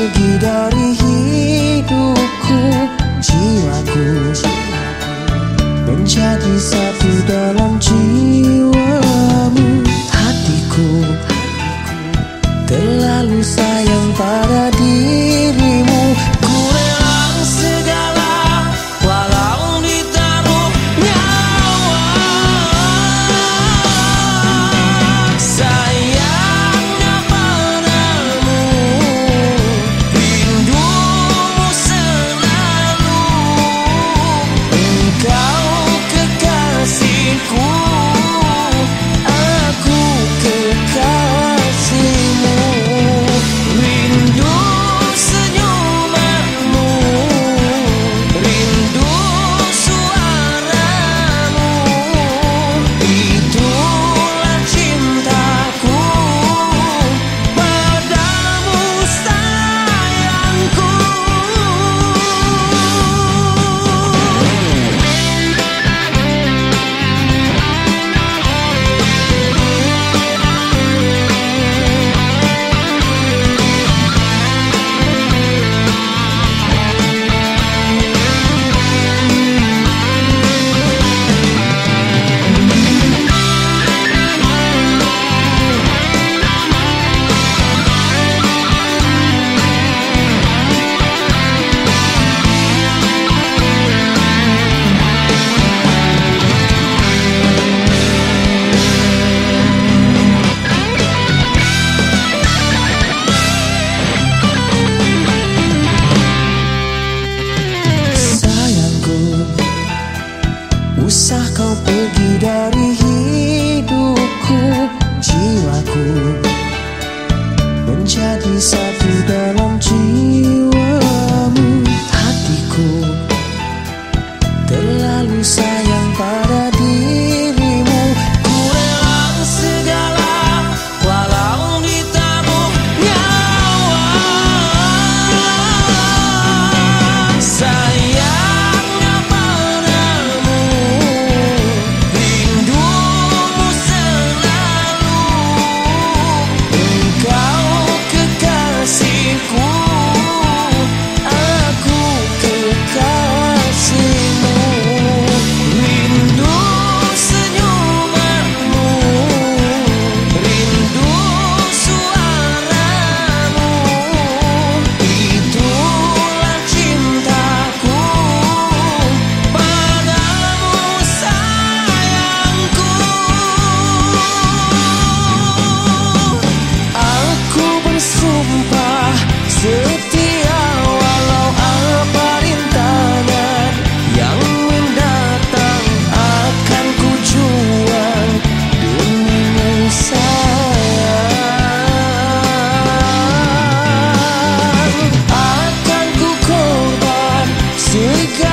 pergi dari hidupku Jiwaku. Menjadi satu dalam jiwa que essa vida Setia walau apa rintangan Yang mendatang akan ku juang Demimu sayang Akan ku korban segala